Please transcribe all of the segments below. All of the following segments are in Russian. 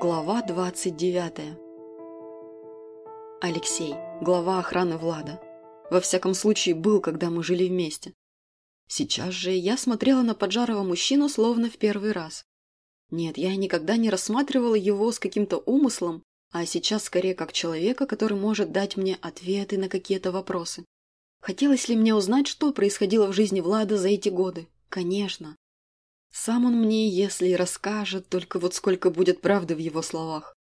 Глава 29 Алексей, глава охраны Влада. Во всяком случае, был, когда мы жили вместе. Сейчас же я смотрела на поджарого мужчину словно в первый раз. Нет, я никогда не рассматривала его с каким-то умыслом, а сейчас скорее как человека, который может дать мне ответы на какие-то вопросы. Хотелось ли мне узнать, что происходило в жизни Влада за эти годы? Конечно. Сам он мне, если и расскажет, только вот сколько будет правды в его словах.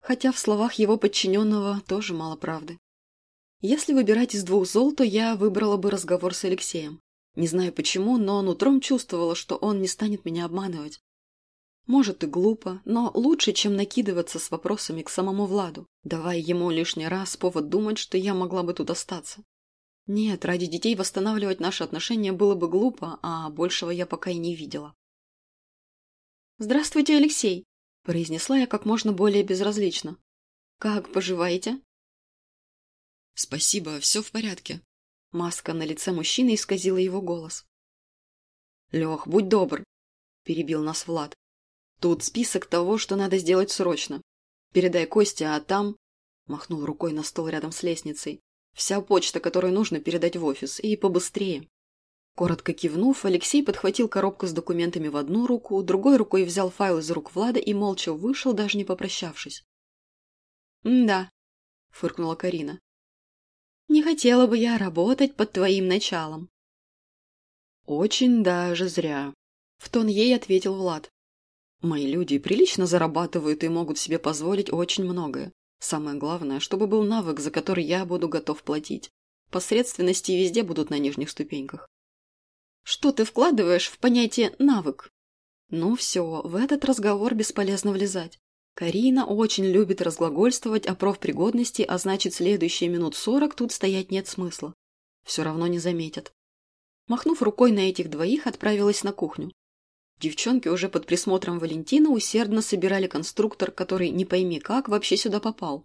Хотя в словах его подчиненного тоже мало правды. Если выбирать из двух зол, то я выбрала бы разговор с Алексеем. Не знаю почему, но нутром чувствовала, что он не станет меня обманывать. Может и глупо, но лучше, чем накидываться с вопросами к самому Владу, давая ему лишний раз повод думать, что я могла бы тут остаться. Нет, ради детей восстанавливать наши отношения было бы глупо, а большего я пока и не видела. «Здравствуйте, Алексей!» – произнесла я как можно более безразлично. «Как поживаете?» «Спасибо, все в порядке». Маска на лице мужчины исказила его голос. «Лех, будь добр!» – перебил нас Влад. «Тут список того, что надо сделать срочно. Передай Косте, а там...» – махнул рукой на стол рядом с лестницей. Вся почта, которую нужно передать в офис, и побыстрее. Коротко кивнув, Алексей подхватил коробку с документами в одну руку, другой рукой взял файл из рук Влада и молча вышел, даже не попрощавшись. «Да», — фыркнула Карина. «Не хотела бы я работать под твоим началом». «Очень даже зря», — в тон ей ответил Влад. «Мои люди прилично зарабатывают и могут себе позволить очень многое. Самое главное, чтобы был навык, за который я буду готов платить. Посредственности везде будут на нижних ступеньках. Что ты вкладываешь в понятие «навык»? Ну все, в этот разговор бесполезно влезать. Карина очень любит разглагольствовать о профпригодности, а значит, следующие минут сорок тут стоять нет смысла. Все равно не заметят. Махнув рукой на этих двоих, отправилась на кухню. Девчонки уже под присмотром Валентина усердно собирали конструктор, который, не пойми как, вообще сюда попал.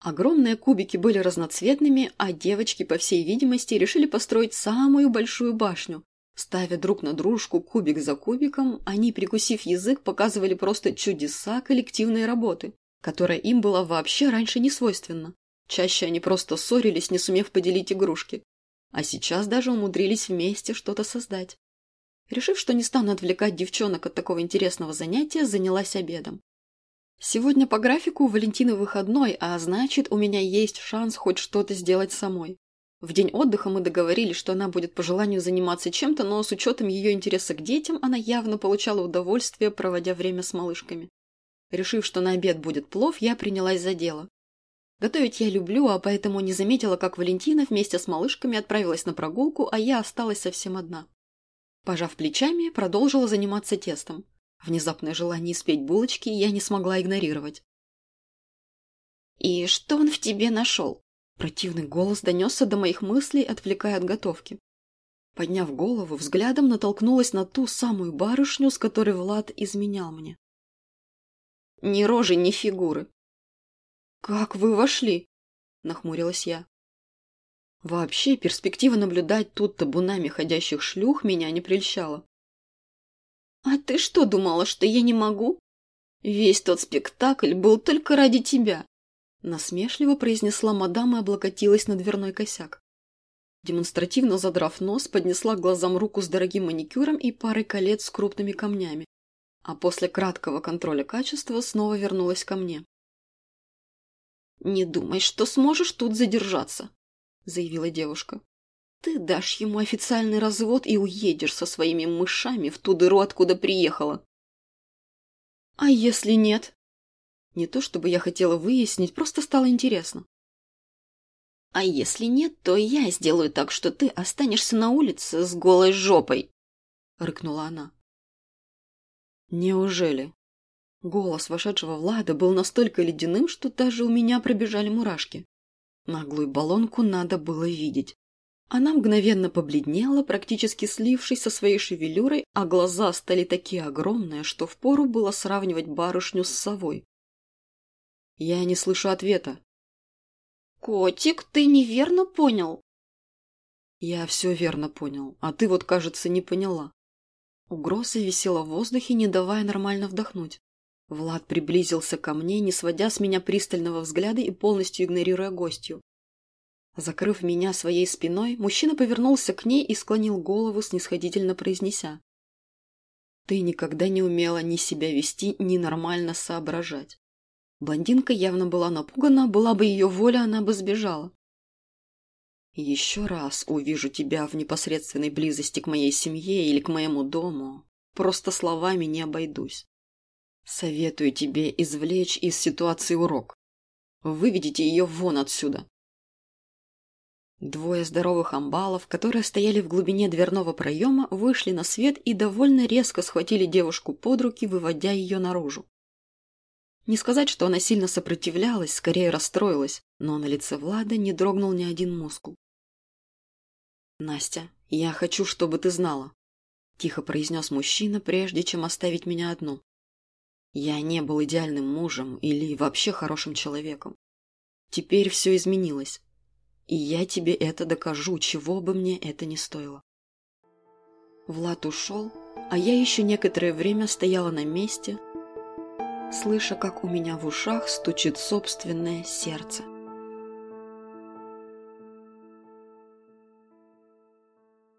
Огромные кубики были разноцветными, а девочки, по всей видимости, решили построить самую большую башню. Ставя друг на дружку кубик за кубиком, они, прикусив язык, показывали просто чудеса коллективной работы, которая им была вообще раньше не свойственна. Чаще они просто ссорились, не сумев поделить игрушки. А сейчас даже умудрились вместе что-то создать. Решив, что не стану отвлекать девчонок от такого интересного занятия, занялась обедом. Сегодня по графику у Валентины выходной, а значит, у меня есть шанс хоть что-то сделать самой. В день отдыха мы договорились, что она будет по желанию заниматься чем-то, но с учетом ее интереса к детям она явно получала удовольствие, проводя время с малышками. Решив, что на обед будет плов, я принялась за дело. Готовить я люблю, а поэтому не заметила, как Валентина вместе с малышками отправилась на прогулку, а я осталась совсем одна. Пожав плечами, продолжила заниматься тестом. Внезапное желание испечь булочки я не смогла игнорировать. «И что он в тебе нашел?» Противный голос донесся до моих мыслей, отвлекая от готовки. Подняв голову, взглядом натолкнулась на ту самую барышню, с которой Влад изменял мне. «Ни рожи, ни фигуры». «Как вы вошли?» – нахмурилась я. Вообще, перспектива наблюдать тут табунами ходящих шлюх меня не прельщала. «А ты что думала, что я не могу? Весь тот спектакль был только ради тебя!» Насмешливо произнесла мадам и облокотилась на дверной косяк. Демонстративно задрав нос, поднесла к глазам руку с дорогим маникюром и парой колец с крупными камнями. А после краткого контроля качества снова вернулась ко мне. «Не думай, что сможешь тут задержаться», заявила девушка. «Ты дашь ему официальный развод и уедешь со своими мышами в ту дыру, откуда приехала». «А если нет?» Не то чтобы я хотела выяснить, просто стало интересно. «А если нет, то я сделаю так, что ты останешься на улице с голой жопой», — рыкнула она. «Неужели?» Голос вошедшего Влада был настолько ледяным, что даже у меня пробежали мурашки. Наглую баллонку надо было видеть. Она мгновенно побледнела, практически слившись со своей шевелюрой, а глаза стали такие огромные, что впору было сравнивать барышню с совой. Я не слышу ответа. «Котик, ты неверно понял». Я все верно понял, а ты вот, кажется, не поняла. Угроза висела в воздухе, не давая нормально вдохнуть. Влад приблизился ко мне, не сводя с меня пристального взгляда и полностью игнорируя гостью. Закрыв меня своей спиной, мужчина повернулся к ней и склонил голову, снисходительно произнеся. «Ты никогда не умела ни себя вести, ни нормально соображать. Блондинка явно была напугана, была бы ее воля, она бы сбежала. Еще раз увижу тебя в непосредственной близости к моей семье или к моему дому, просто словами не обойдусь. Советую тебе извлечь из ситуации урок. Выведите ее вон отсюда. Двое здоровых амбалов, которые стояли в глубине дверного проема, вышли на свет и довольно резко схватили девушку под руки, выводя ее наружу. Не сказать, что она сильно сопротивлялась, скорее расстроилась, но на лице Влада не дрогнул ни один мускул. «Настя, я хочу, чтобы ты знала», – тихо произнес мужчина, прежде чем оставить меня одну. «Я не был идеальным мужем или вообще хорошим человеком. Теперь все изменилось, и я тебе это докажу, чего бы мне это ни стоило». Влад ушел, а я еще некоторое время стояла на месте, слыша, как у меня в ушах стучит собственное сердце.